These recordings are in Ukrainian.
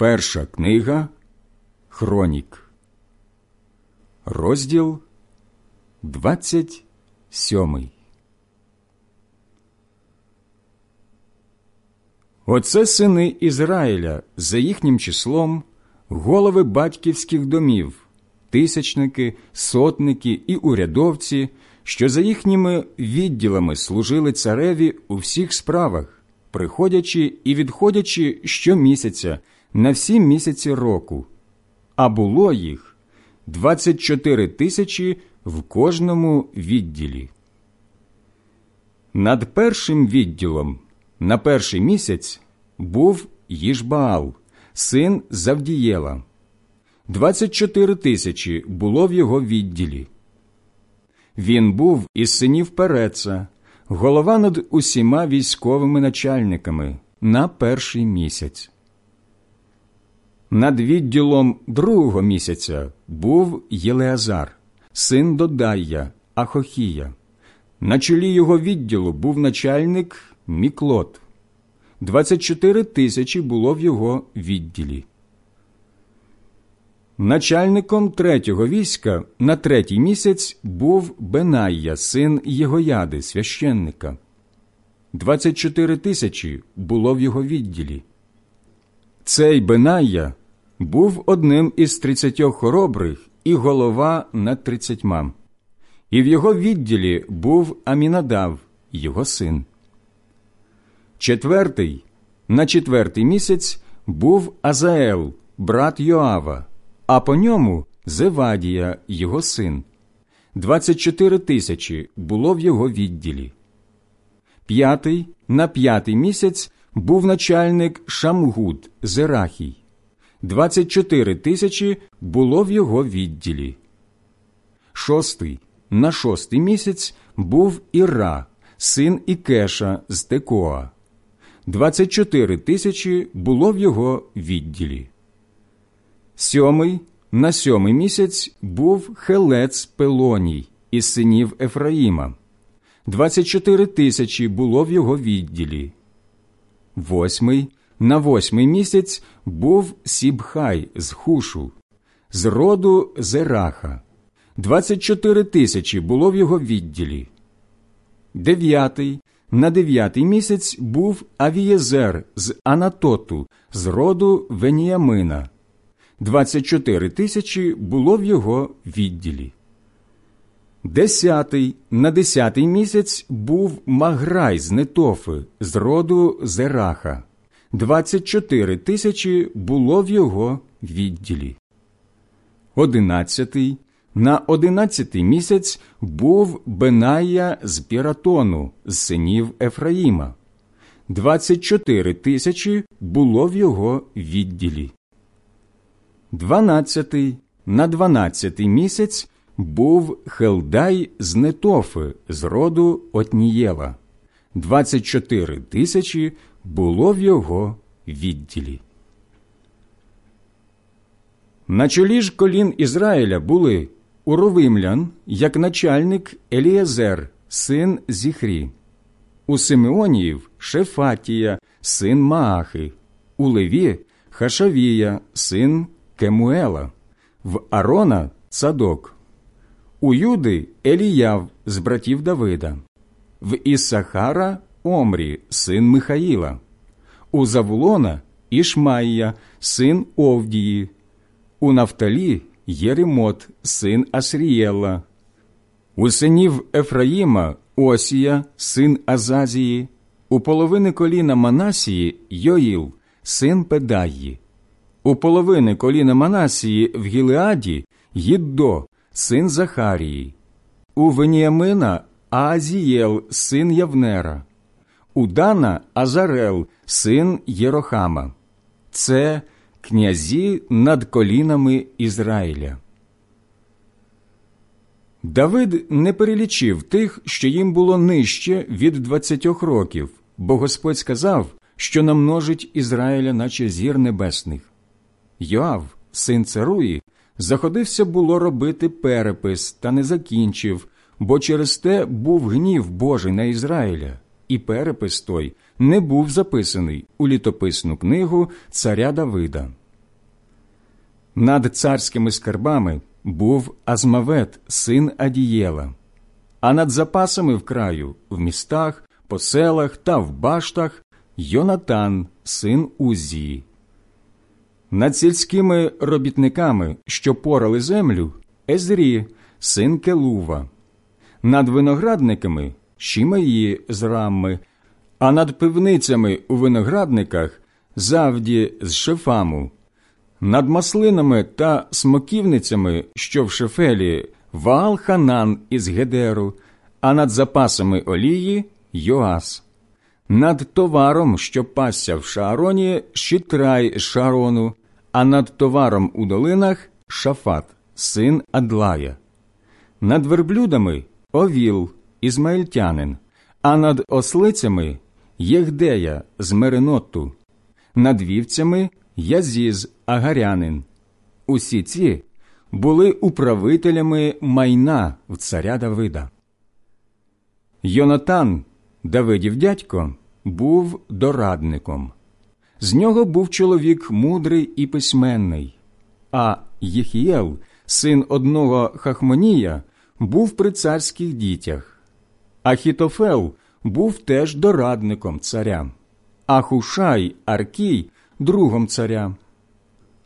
Перша книга Хронік, розділ 27. Оце сини Ізраїля за їхнім числом, голови батьківських домів, тисячники, сотники і урядовці, що за їхніми відділами служили цареві у всіх справах, приходячи і відходячи щомісяця на всі місяці року, а було їх 24 тисячі в кожному відділі. Над першим відділом на перший місяць був Їжбаал, син Завдієла. 24 тисячі було в його відділі. Він був із синів Переца, голова над усіма військовими начальниками на перший місяць. Над відділом другого місяця був Єлеазар, син Додая, Ахохія. На чолі його відділу був начальник Міклот. 24 тисячі було в його відділі. Начальником третього війська на третій місяць був Бенайя, син Єгояди, священника. 24 тисячі було в його відділі. Цей Бенайя був одним із тридцятьох хоробрих і голова над тридцятьма. І в його відділі був Амінадав, його син. Четвертий на четвертий місяць був Азаел, брат Йоава, а по ньому Зевадія, його син. Двадцять чотири тисячі було в його відділі. П'ятий на п'ятий місяць був начальник Шамгуд Зерахій. Двадцять чотири тисячі було в його відділі. Шостий на шостий місяць був Іра, син Ікеша з Текоа. 24 тисячі було в його відділі. Сьомий на сьомий місяць був Хелец Пелоній із синів Ефраїма. 24 тисячі було в його відділі. Восьмий на восьмий місяць був Сібхай з Хушу, з роду Зераха. 24 тисячі було в його відділі. Дев'ятий на дев'ятий місяць був Авієзер з Анатоту, з роду Веніямина. 24 тисячі було в його відділі. Десятий на десятий місяць був Маграй з Нетофи, з роду Зераха. 24 тисячі було в його відділі. Одинадцятий на одинадцятий місяць був Беная з Піратону, з синів Ефраїма. Двадцять чотири тисячі було в його відділі. Дванадцятий на дванадцятий місяць був Хелдай з Нетофи, з роду Отнієла. Двадцять чотири тисячі було в його відділі. На чолі ж колін Ізраїля були у як начальник Елієзер, син Зіхрі, у Симеоніїв Шефатія, син Маахи, у Леві Хашавія, син Кемуела, в Арона Цадок, у Юди Еліяв з братів Давида, в Ісахара Омрі, син Михаїла, у Завулона Ішмаїя, син Овдії, у Нафталі Єремот, син Асрієла, у синів Ефраїма Осія, син Азазії, у половини коліна Манасії Йоїл, син Педаї, у половини коліна Манасії в Гілеаді Їддо, син Захарії, у Веніамина Аазієл, син Явнера, у Дана Азарел, син Єрохама. Це князі над колінами Ізраїля. Давид не перелічив тих, що їм було нижче від двадцятьох років, бо Господь сказав, що намножить Ізраїля, наче зір небесних. Йоав, син Царуї, заходився було робити перепис, та не закінчив, бо через те був гнів Божий на Ізраїля, і перепис той не був записаний у літописну книгу царя Давида. Над царськими скарбами був Азмавет, син Адієла, а над запасами в краю, в містах, по селах та в баштах Йонатан, син Узії. Над сільськими робітниками, що порали землю, Езрі, син Келува, над виноградниками Шімаї з Рамми, а над пивницями у виноградниках Завді з Шефаму, над маслинами та смоківницями, що в Шефелі, Ваал Ханан із Гедеру, а над запасами олії Йоас, над товаром, що пасся в Шаароні, Шітрай з Шарону, а над товаром у долинах Шафат, син Адлая, над верблюдами Овіл, ізмаїльтянин, а над ослицями Єгдея з Меренотту, над вівцями Язіз Агарянин. Усі ці були управителями майна в царя Давида. Йонатан, Давидів дядько, був дорадником. З нього був чоловік мудрий і письменний, а Єхієл, син одного Хахмонія, був при царських дітях. Ахітофел був теж дорадником царя, а Хушай Аркій другом царя.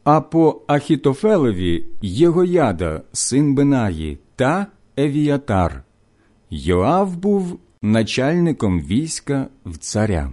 А по Ахітофелеві Єгояда, син Бенаї, та Евіятар. Йоав був начальником війська в царя.